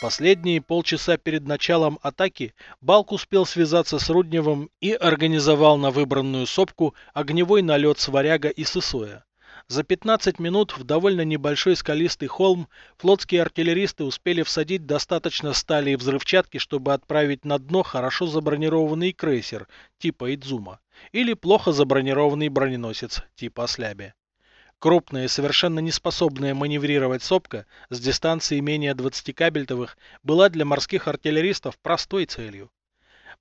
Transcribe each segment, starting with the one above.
Последние полчаса перед началом атаки Балк успел связаться с Рудневым и организовал на выбранную сопку огневой налет с варяга и сысоя. За 15 минут в довольно небольшой скалистый холм флотские артиллеристы успели всадить достаточно стали и взрывчатки, чтобы отправить на дно хорошо забронированный крейсер типа Идзума или плохо забронированный броненосец типа Осляби. Крупная и совершенно неспособная маневрировать сопка с дистанции менее 20 кабельтовых была для морских артиллеристов простой целью.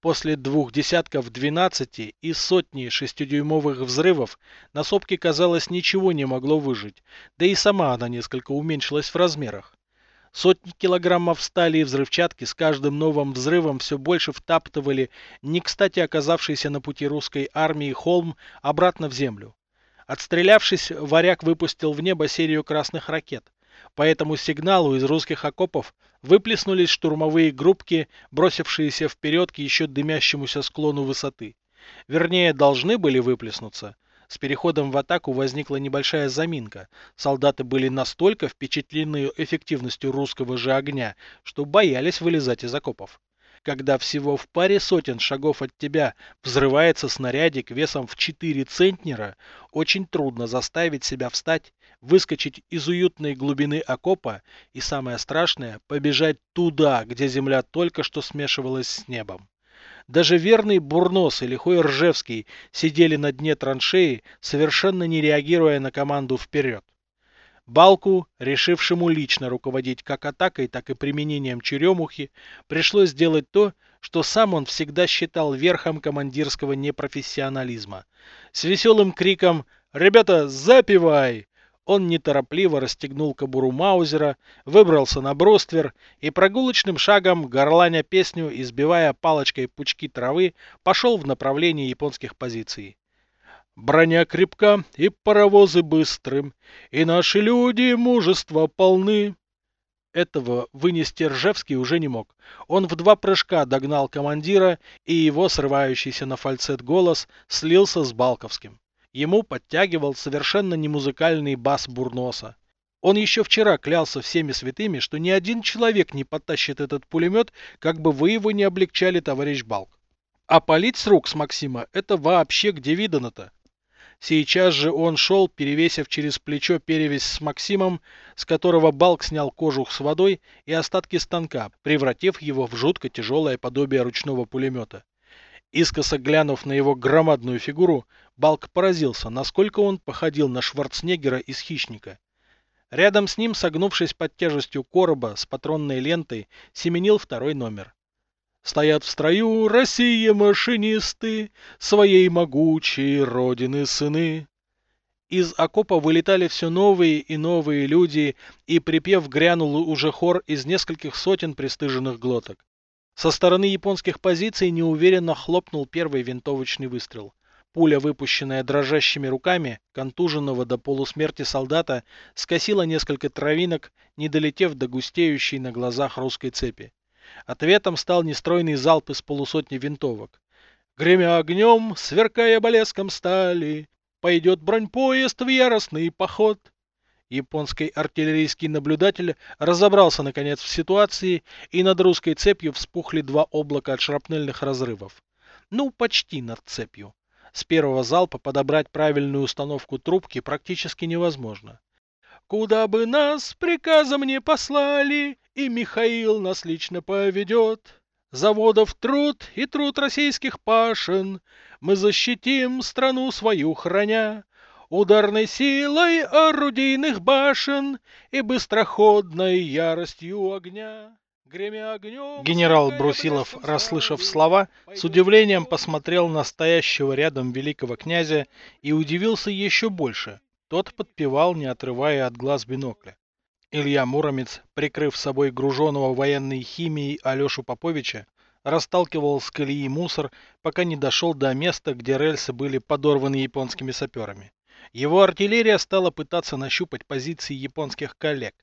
После двух десятков 12 и сотни шестидюймовых взрывов на сопке, казалось, ничего не могло выжить, да и сама она несколько уменьшилась в размерах. Сотни килограммов стали и взрывчатки с каждым новым взрывом все больше втаптывали не кстати оказавшийся на пути русской армии холм обратно в землю. Отстрелявшись, варяг выпустил в небо серию красных ракет. По этому сигналу из русских окопов выплеснулись штурмовые группки, бросившиеся вперед к еще дымящемуся склону высоты. Вернее, должны были выплеснуться. С переходом в атаку возникла небольшая заминка. Солдаты были настолько впечатлены эффективностью русского же огня, что боялись вылезать из окопов когда всего в паре сотен шагов от тебя взрывается снарядик весом в 4 центнера, очень трудно заставить себя встать, выскочить из уютной глубины окопа и, самое страшное, побежать туда, где земля только что смешивалась с небом. Даже верный Бурнос и лихой Ржевский сидели на дне траншеи, совершенно не реагируя на команду вперед. Балку, решившему лично руководить как атакой, так и применением черемухи, пришлось сделать то, что сам он всегда считал верхом командирского непрофессионализма. С веселым криком «Ребята, запивай!» Он неторопливо расстегнул кобуру Маузера, выбрался на броствер и прогулочным шагом, горланя песню, избивая палочкой пучки травы, пошел в направлении японских позиций. Броня крепка и паровозы быстры, и наши люди мужества полны. Этого вынести Ржевский уже не мог. Он в два прыжка догнал командира, и его срывающийся на фальцет голос слился с Балковским. Ему подтягивал совершенно немузыкальный бас Бурноса. Он еще вчера клялся всеми святыми, что ни один человек не подтащит этот пулемет, как бы вы его не облегчали, товарищ Балк. А палить с рук с Максима – это вообще где видано-то? Сейчас же он шел, перевесив через плечо перевязь с Максимом, с которого Балк снял кожух с водой и остатки станка, превратив его в жутко тяжелое подобие ручного пулемета. Искоса глянув на его громадную фигуру, Балк поразился, насколько он походил на Шварценеггера из «Хищника». Рядом с ним, согнувшись под тяжестью короба с патронной лентой, семенил второй номер. Стоят в строю Россия машинисты, Своей могучей родины сыны. Из окопа вылетали все новые и новые люди, и припев грянул уже хор из нескольких сотен пристыженных глоток. Со стороны японских позиций неуверенно хлопнул первый винтовочный выстрел. Пуля, выпущенная дрожащими руками контуженного до полусмерти солдата, скосила несколько травинок, не долетев до густеющей на глазах русской цепи. Ответом стал нестройный залп из полусотни винтовок. Гремя огнем, сверкая блеском стали, пойдет бронепоезд в яростный поход. Японский артиллерийский наблюдатель разобрался наконец в ситуации, и над русской цепью вспухли два облака от шрапнельных разрывов. Ну, почти над цепью. С первого залпа подобрать правильную установку трубки практически невозможно. Куда бы нас приказом не послали, и Михаил нас лично поведет. Заводов труд и труд российских пашин, мы защитим страну свою храня. Ударной силой орудийных башен и быстроходной яростью огня. Генерал Брусилов, расслышав слова, с удивлением посмотрел на стоящего рядом великого князя и удивился еще больше. Тот подпевал, не отрывая от глаз бинокля. Илья Муромец, прикрыв собой груженного военной химией Алешу Поповича, расталкивал с колеи мусор, пока не дошел до места, где рельсы были подорваны японскими саперами. Его артиллерия стала пытаться нащупать позиции японских коллег.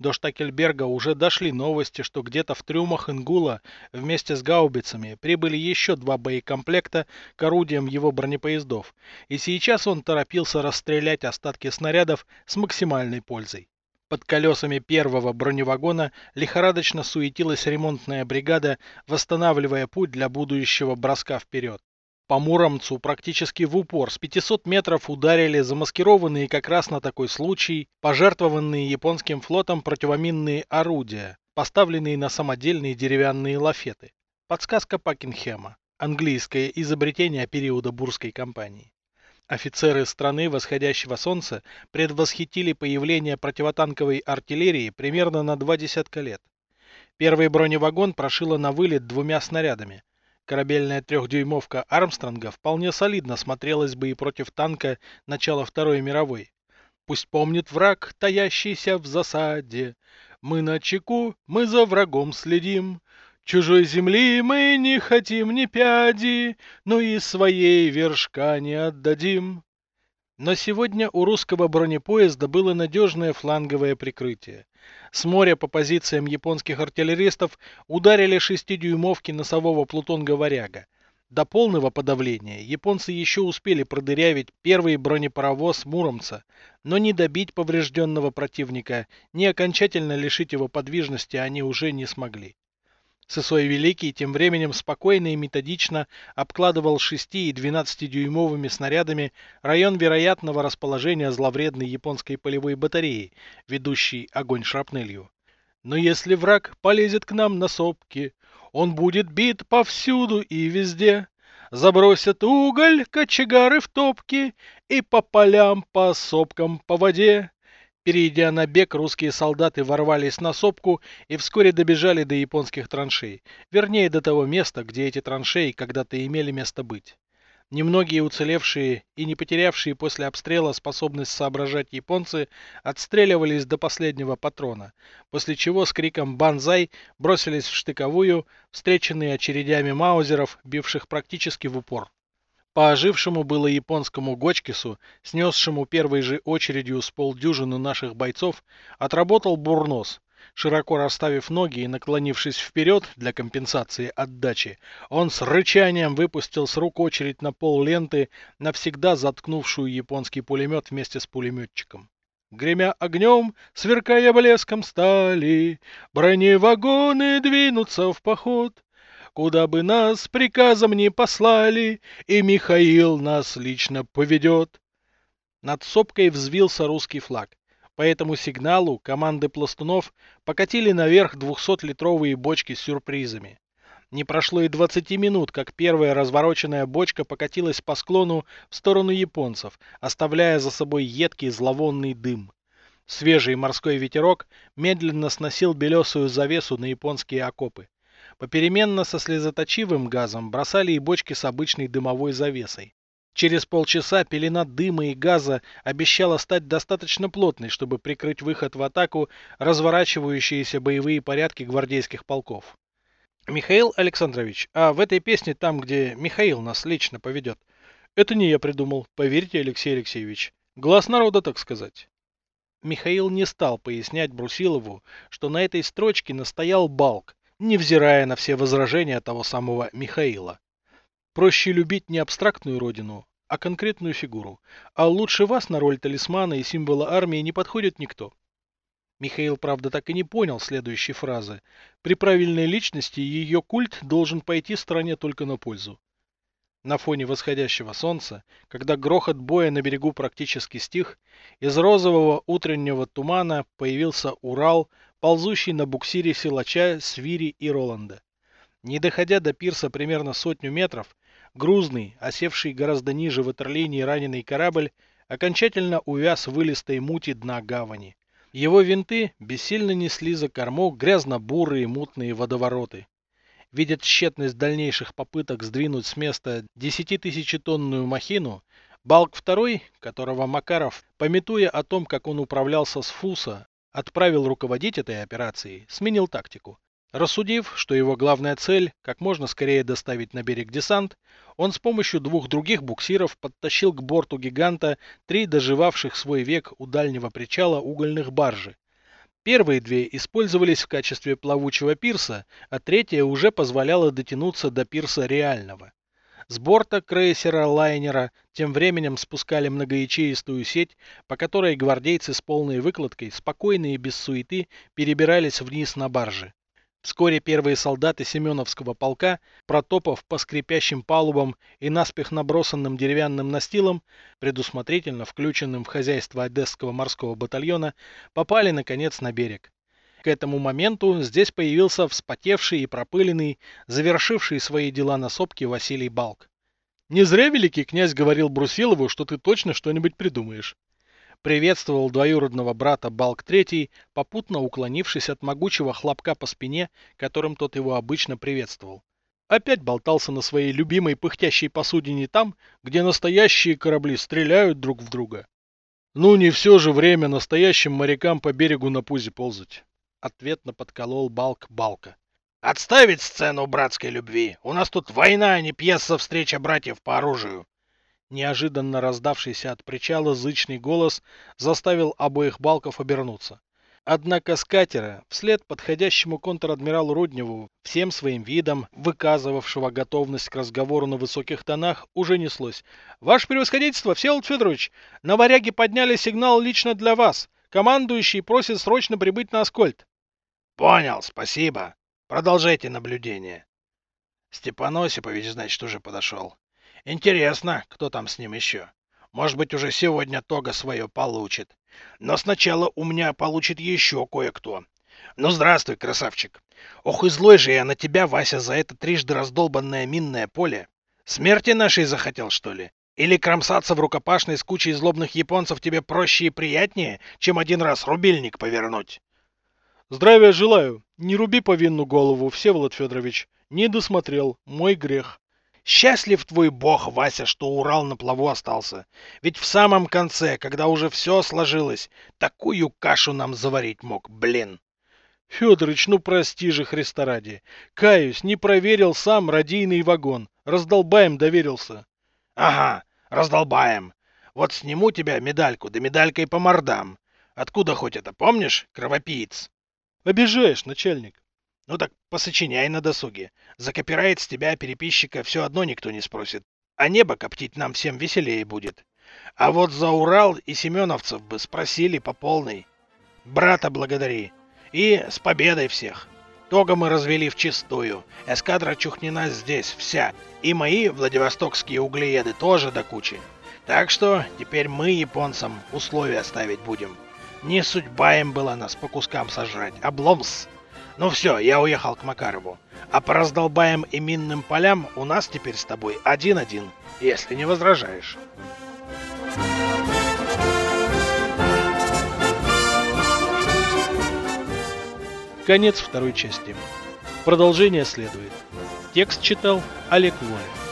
До Штакельберга уже дошли новости, что где-то в трюмах Ингула вместе с гаубицами прибыли еще два боекомплекта к орудиям его бронепоездов, и сейчас он торопился расстрелять остатки снарядов с максимальной пользой. Под колесами первого броневагона лихорадочно суетилась ремонтная бригада, восстанавливая путь для будущего броска вперед. По Муромцу практически в упор с 500 метров ударили замаскированные как раз на такой случай пожертвованные японским флотом противоминные орудия, поставленные на самодельные деревянные лафеты. Подсказка Пакенхема. Английское изобретение периода Бурской кампании. Офицеры страны восходящего солнца предвосхитили появление противотанковой артиллерии примерно на два десятка лет. Первый броневагон прошило на вылет двумя снарядами. Корабельная трехдюймовка Армстронга вполне солидно смотрелась бы и против танка начала Второй мировой. Пусть помнит враг, таящийся в засаде. Мы на чеку, мы за врагом следим. Чужой земли мы не хотим ни пяди, но и своей вершка не отдадим. Но сегодня у русского бронепоезда было надежное фланговое прикрытие. С моря по позициям японских артиллеристов ударили шестидюймовки носового плутонга «Варяга». До полного подавления японцы еще успели продырявить первый бронепаровоз Муромца, но не добить поврежденного противника, не окончательно лишить его подвижности они уже не смогли. Сысой Великий тем временем спокойно и методично обкладывал 6 и 12-дюймовыми снарядами район вероятного расположения зловредной японской полевой батареи, ведущей огонь шрапнелью. Но если враг полезет к нам на сопки, он будет бит повсюду и везде. Забросят уголь, кочегары в топки, и по полям, по сопкам, по воде. Перейдя на бег, русские солдаты ворвались на сопку и вскоре добежали до японских траншей, вернее до того места, где эти траншеи когда-то имели место быть. Немногие уцелевшие и не потерявшие после обстрела способность соображать японцы отстреливались до последнего патрона, после чего с криком «Банзай!» бросились в штыковую, встреченные очередями маузеров, бивших практически в упор. По ожившему было японскому Гочкису, снесшему первой же очередью с полдюжины наших бойцов, отработал бурнос. Широко расставив ноги и наклонившись вперед для компенсации отдачи, он с рычанием выпустил с рук очередь на пол ленты, навсегда заткнувшую японский пулемет вместе с пулеметчиком. Гремя огнем, сверкая блеском стали, броневагоны двинутся в поход. Куда бы нас приказом не послали, и Михаил нас лично поведет. Над сопкой взвился русский флаг. По этому сигналу команды пластунов покатили наверх 200-литровые бочки с сюрпризами. Не прошло и 20 минут, как первая развороченная бочка покатилась по склону в сторону японцев, оставляя за собой едкий зловонный дым. Свежий морской ветерок медленно сносил белесую завесу на японские окопы. Попеременно со слезоточивым газом бросали и бочки с обычной дымовой завесой. Через полчаса пелена дыма и газа обещала стать достаточно плотной, чтобы прикрыть выход в атаку разворачивающиеся боевые порядки гвардейских полков. Михаил Александрович, а в этой песне там, где Михаил нас лично поведет, это не я придумал, поверьте, Алексей Алексеевич. Глаз народа, так сказать. Михаил не стал пояснять Брусилову, что на этой строчке настоял Балк, невзирая на все возражения того самого Михаила. Проще любить не абстрактную родину, а конкретную фигуру, а лучше вас на роль талисмана и символа армии не подходит никто. Михаил, правда, так и не понял следующей фразы. При правильной личности ее культ должен пойти стране только на пользу. На фоне восходящего солнца, когда грохот боя на берегу практически стих, из розового утреннего тумана появился Урал, ползущий на буксире силача, свири и Роланда. Не доходя до пирса примерно сотню метров, грузный, осевший гораздо ниже ватерлинии раненый корабль, окончательно увяз в илистой мути дна гавани. Его винты бессильно несли за корму грязно-бурые мутные водовороты. Видя тщетность дальнейших попыток сдвинуть с места десятитысячетонную махину, Балк II, которого Макаров, пометуя о том, как он управлялся с Фуса, отправил руководить этой операцией, сменил тактику. Рассудив, что его главная цель – как можно скорее доставить на берег десант, он с помощью двух других буксиров подтащил к борту гиганта три доживавших свой век у дальнего причала угольных баржи. Первые две использовались в качестве плавучего пирса, а третья уже позволяла дотянуться до пирса реального. С борта крейсера-лайнера тем временем спускали многоячеистую сеть, по которой гвардейцы с полной выкладкой, спокойно и без суеты, перебирались вниз на баржи. Вскоре первые солдаты Семеновского полка, протопав по скрипящим палубам и наспех набросанным деревянным настилам, предусмотрительно включенным в хозяйство Одесского морского батальона, попали, наконец, на берег. К этому моменту здесь появился вспотевший и пропыленный, завершивший свои дела на сопке Василий Балк. «Не зря великий князь говорил Брусилову, что ты точно что-нибудь придумаешь» приветствовал двоюродного брата Балк-3, попутно уклонившись от могучего хлопка по спине, которым тот его обычно приветствовал. Опять болтался на своей любимой пыхтящей посудине там, где настоящие корабли стреляют друг в друга. Ну, не все же время настоящим морякам по берегу на пузе ползать. Ответно подколол Балк Балка. Отставить сцену братской любви. У нас тут война, а не пьеса встреча братьев по оружию. Неожиданно раздавшийся от причала зычный голос заставил обоих балков обернуться. Однако с катера, вслед подходящему контр-адмиралу Рудневу, всем своим видом, выказывавшего готовность к разговору на высоких тонах, уже неслось. «Ваше превосходительство, Всеволод Федорович, на варяге подняли сигнал лично для вас. Командующий просит срочно прибыть на Аскольд». «Понял, спасибо. Продолжайте наблюдение». Степан Осипович, значит, уже подошел. Интересно, кто там с ним еще. Может быть, уже сегодня Тога свое получит. Но сначала у меня получит еще кое-кто. Ну, здравствуй, красавчик. Ох и злой же я на тебя, Вася, за это трижды раздолбанное минное поле. Смерти нашей захотел, что ли? Или кромсаться в рукопашной с кучей злобных японцев тебе проще и приятнее, чем один раз рубильник повернуть? Здравия желаю. Не руби повинну голову, Всеволод Федорович. Не досмотрел. Мой грех. Счастлив твой бог, Вася, что Урал на плаву остался. Ведь в самом конце, когда уже все сложилось, такую кашу нам заварить мог, блин. Федорыч, ну прости же, Христа ради. Каюсь, не проверил сам радийный вагон. Раздолбаем доверился. Ага, раздолбаем. Вот сниму тебя медальку, да медалькой по мордам. Откуда хоть это, помнишь, кровопиец? Обижаешь, начальник. Ну так посочиняй на досуге. За копирайт с тебя, переписчика, все одно никто не спросит. А небо коптить нам всем веселее будет. А вот за Урал и Семеновцев бы спросили по полной. Брата благодари. И с победой всех. Тога мы развели в чистую. Эскадра Чухнина здесь вся. И мои владивостокские углееды тоже до кучи. Так что теперь мы японцам условия ставить будем. Не судьба им была нас по кускам сожрать. Обломс! Ну все, я уехал к Макарову. А по раздолбаем и минным полям у нас теперь с тобой один-один, если не возражаешь. Конец второй части. Продолжение следует. Текст читал Олег Воин.